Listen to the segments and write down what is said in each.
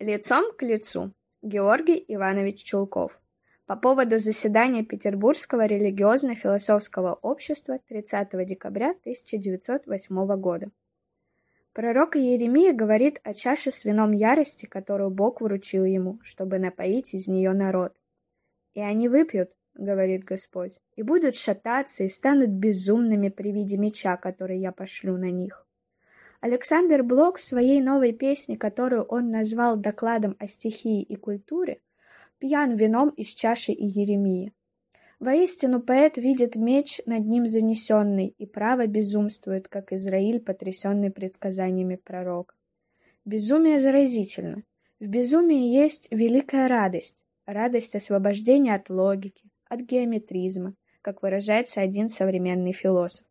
Лицом к лицу. Георгий Иванович Чулков. По поводу заседания Петербургского религиозно-философского общества 30 декабря 1908 года. Пророк Иеремия говорит о чаше с вином ярости, которую Бог вручил ему, чтобы напоить из нее народ. «И они выпьют, — говорит Господь, — и будут шататься и станут безумными при виде меча, который я пошлю на них. Александр Блок в своей новой песне, которую он назвал докладом о стихии и культуре, пьян вином из чаши и Еремии. Воистину поэт видит меч над ним занесенный и право безумствует, как Израиль, потрясенный предсказаниями пророка. Безумие заразительно. В безумии есть великая радость, радость освобождения от логики, от геометризма, как выражается один современный философ.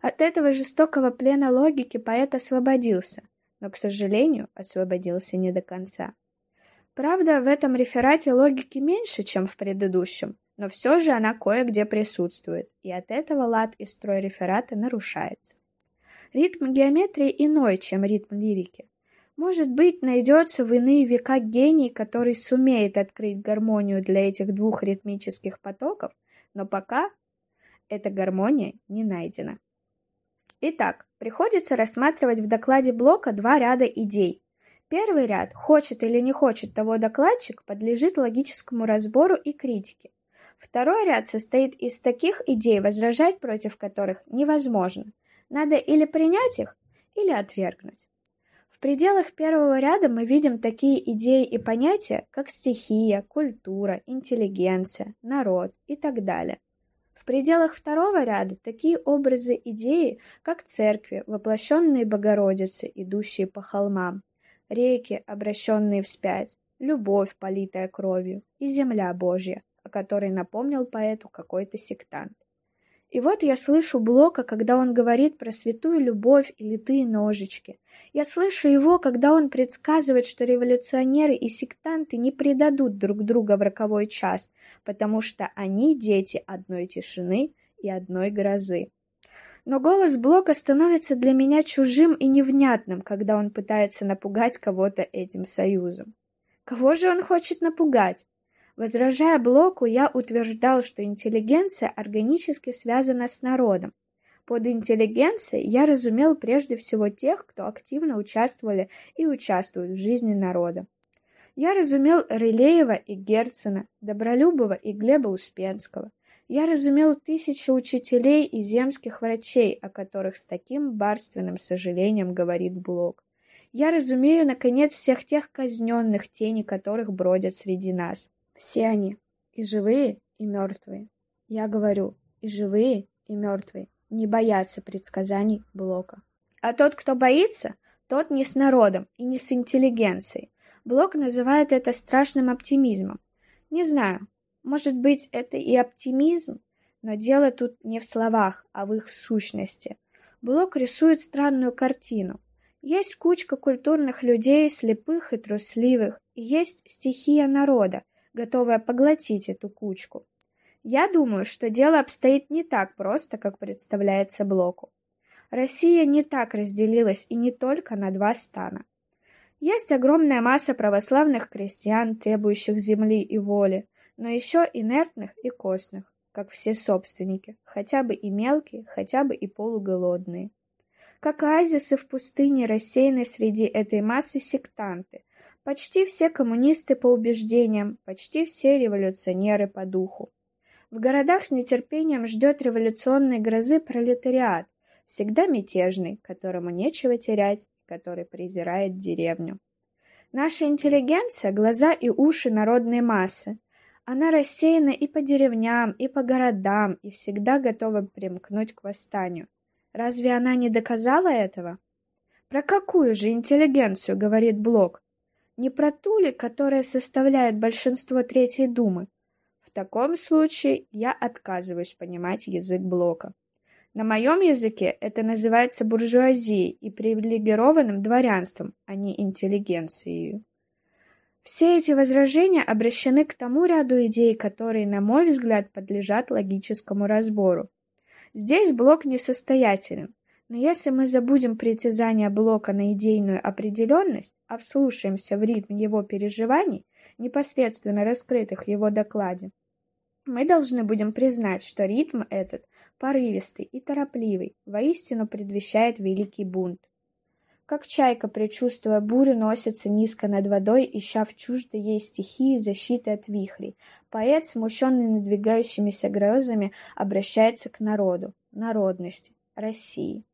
От этого жестокого плена логики поэт освободился, но, к сожалению, освободился не до конца. Правда, в этом реферате логики меньше, чем в предыдущем, но все же она кое-где присутствует, и от этого лад и строй реферата нарушается. Ритм геометрии иной, чем ритм лирики. Может быть, найдется в иные века гений, который сумеет открыть гармонию для этих двух ритмических потоков, но пока эта гармония не найдена. Итак, приходится рассматривать в докладе блока два ряда идей. Первый ряд, хочет или не хочет того докладчик, подлежит логическому разбору и критике. Второй ряд состоит из таких идей, возражать против которых невозможно. Надо или принять их, или отвергнуть. В пределах первого ряда мы видим такие идеи и понятия, как стихия, культура, интеллигенция, народ и так далее. В пределах второго ряда такие образы идеи, как церкви, воплощенные Богородицы, идущие по холмам, реки, обращенные вспять, любовь, политая кровью, и земля Божья, о которой напомнил поэту какой-то сектант. И вот я слышу Блока, когда он говорит про святую любовь и литые ножички. Я слышу его, когда он предсказывает, что революционеры и сектанты не предадут друг друга в роковой час, потому что они дети одной тишины и одной грозы. Но голос Блока становится для меня чужим и невнятным, когда он пытается напугать кого-то этим союзом. Кого же он хочет напугать? Возражая Блоку, я утверждал, что интеллигенция органически связана с народом. Под интеллигенцией я разумел прежде всего тех, кто активно участвовали и участвуют в жизни народа. Я разумел Рылеева и Герцена, Добролюбова и Глеба Успенского. Я разумел тысячи учителей и земских врачей, о которых с таким барственным сожалением говорит Блок. Я разумею, наконец, всех тех казненных, тени которых бродят среди нас. Все они, и живые, и мертвые. Я говорю, и живые, и мертвые, не боятся предсказаний Блока. А тот, кто боится, тот не с народом и не с интеллигенцией. Блок называет это страшным оптимизмом. Не знаю, может быть, это и оптимизм, но дело тут не в словах, а в их сущности. Блок рисует странную картину. Есть кучка культурных людей, слепых и трусливых, и есть стихия народа, готовая поглотить эту кучку. Я думаю, что дело обстоит не так просто, как представляется Блоку. Россия не так разделилась и не только на два стана. Есть огромная масса православных крестьян, требующих земли и воли, но еще инертных и костных, как все собственники, хотя бы и мелкие, хотя бы и полуголодные. Как оазисы в пустыне рассеяны среди этой массы сектанты, Почти все коммунисты по убеждениям, почти все революционеры по духу. В городах с нетерпением ждет революционной грозы пролетариат, всегда мятежный, которому нечего терять, который презирает деревню. Наша интеллигенция – глаза и уши народной массы. Она рассеяна и по деревням, и по городам, и всегда готова примкнуть к восстанию. Разве она не доказала этого? Про какую же интеллигенцию говорит Блок? Не про ту ли, которая составляет большинство Третьей Думы? В таком случае я отказываюсь понимать язык Блока. На моем языке это называется буржуазией и привилегированным дворянством, а не интеллигенцией. Все эти возражения обращены к тому ряду идей, которые, на мой взгляд, подлежат логическому разбору. Здесь Блок несостоятелен, Но если мы забудем притязания Блока на идейную определенность, а вслушаемся в ритм его переживаний, непосредственно раскрытых в его докладе, мы должны будем признать, что ритм этот, порывистый и торопливый, воистину предвещает великий бунт. Как чайка, предчувствуя бурю, носится низко над водой, ища в чуждой ей стихии защиты от вихрей. Поэт, смущенный надвигающимися грозами, обращается к народу, народности, России.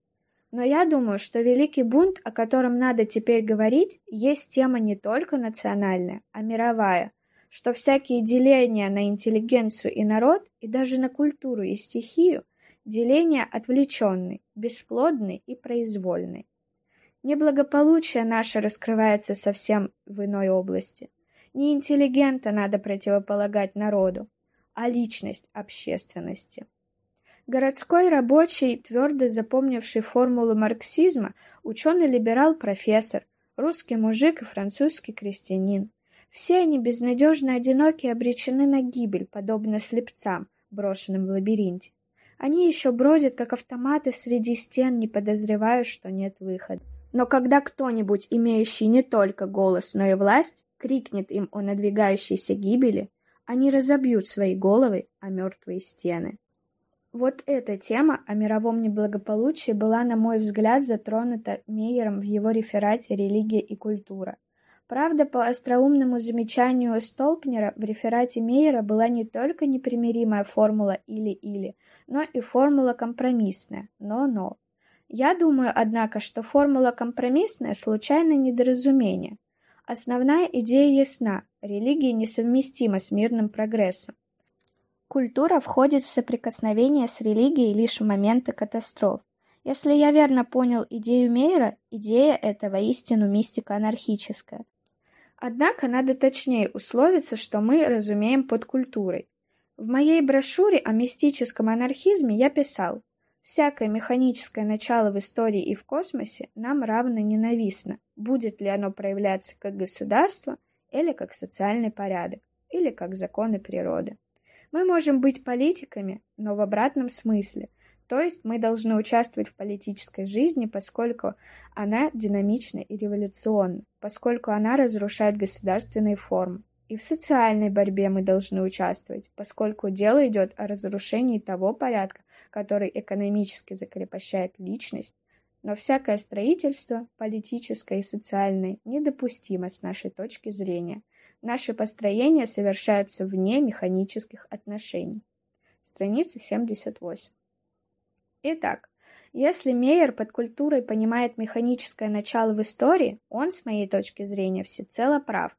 Но я думаю, что Великий бунт, о котором надо теперь говорить, есть тема не только национальная, а мировая, что всякие деления на интеллигенцию и народ, и даже на культуру и стихию, деления отвлеченные, бесплодные и произвольные. Неблагополучие наше раскрывается совсем в иной области. Не интеллигента надо противополагать народу, а личность общественности. Городской рабочий, твердо запомнивший формулу марксизма, ученый-либерал-профессор, русский мужик и французский крестьянин. Все они безнадежно одиноки и обречены на гибель, подобно слепцам, брошенным в лабиринте. Они еще бродят, как автоматы среди стен, не подозревая, что нет выхода. Но когда кто-нибудь, имеющий не только голос, но и власть, крикнет им о надвигающейся гибели, они разобьют свои головы о мертвые стены. Вот эта тема о мировом неблагополучии была, на мой взгляд, затронута Мейером в его реферате «Религия и культура». Правда, по остроумному замечанию Столпнера, в реферате Мейера была не только непримиримая формула «или-или», но и формула компромиссная «но-но». Я думаю, однако, что формула компромиссная – случайное недоразумение. Основная идея ясна – религия несовместима с мирным прогрессом. Культура входит в соприкосновение с религией лишь в моменты катастроф. Если я верно понял идею Мейера, идея эта воистину мистика анархическая. Однако надо точнее условиться, что мы разумеем под культурой. В моей брошюре о мистическом анархизме я писал, Всякое механическое начало в истории и в космосе нам равно ненавистно, будет ли оно проявляться как государство или как социальный порядок, или как законы природы. Мы можем быть политиками, но в обратном смысле, то есть мы должны участвовать в политической жизни, поскольку она динамична и революционна, поскольку она разрушает государственные формы. И в социальной борьбе мы должны участвовать, поскольку дело идет о разрушении того порядка, который экономически закрепощает личность, но всякое строительство, политическое и социальное, недопустимо с нашей точки зрения. Наши построения совершаются вне механических отношений. Страница 78. Итак, если Мейер под культурой понимает механическое начало в истории, он, с моей точки зрения, всецело прав.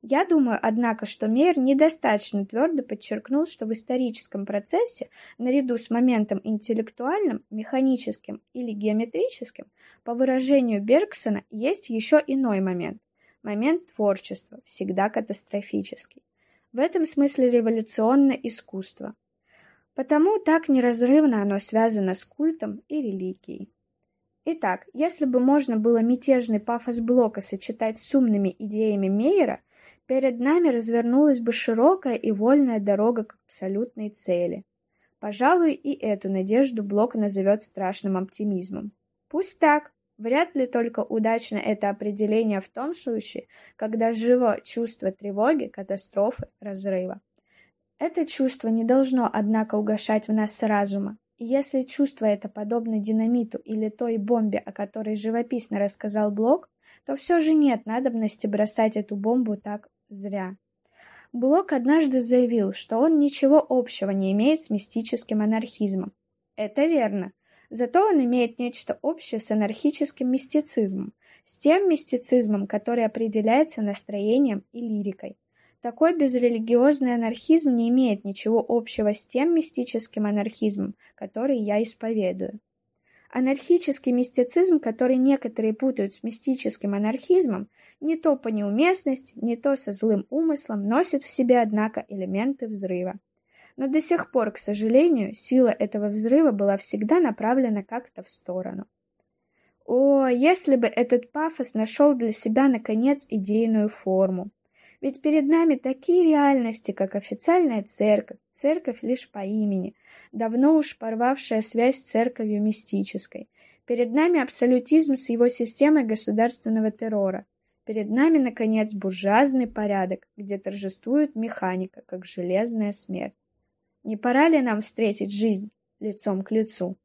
Я думаю, однако, что Мейер недостаточно твердо подчеркнул, что в историческом процессе, наряду с моментом интеллектуальным, механическим или геометрическим, по выражению Бергсона, есть еще иной момент – момент творчества, всегда катастрофический. В этом смысле революционное искусство. Потому так неразрывно оно связано с культом и религией. Итак, если бы можно было мятежный пафос Блока сочетать с умными идеями Мейера, Перед нами развернулась бы широкая и вольная дорога к абсолютной цели. Пожалуй, и эту надежду Блок назовет страшным оптимизмом. Пусть так. Вряд ли только удачно это определение в том случае, когда живо чувство тревоги, катастрофы, разрыва. Это чувство не должно, однако, угошать в нас разума. И если чувство это подобно динамиту или той бомбе, о которой живописно рассказал Блок, то все же нет надобности бросать эту бомбу так Зря. Блок однажды заявил, что он ничего общего не имеет с мистическим анархизмом. Это верно. Зато он имеет нечто общее с анархическим мистицизмом, с тем мистицизмом, который определяется настроением и лирикой. Такой безрелигиозный анархизм не имеет ничего общего с тем мистическим анархизмом, который я исповедую. Анархический мистицизм, который некоторые путают с мистическим анархизмом, не то по неуместности, не то со злым умыслом, носит в себе, однако, элементы взрыва. Но до сих пор, к сожалению, сила этого взрыва была всегда направлена как-то в сторону. О, если бы этот пафос нашел для себя, наконец, идейную форму! Ведь перед нами такие реальности, как официальная церковь, церковь лишь по имени, давно уж порвавшая связь с церковью мистической. Перед нами абсолютизм с его системой государственного террора. Перед нами, наконец, буржуазный порядок, где торжествует механика, как железная смерть. Не пора ли нам встретить жизнь лицом к лицу?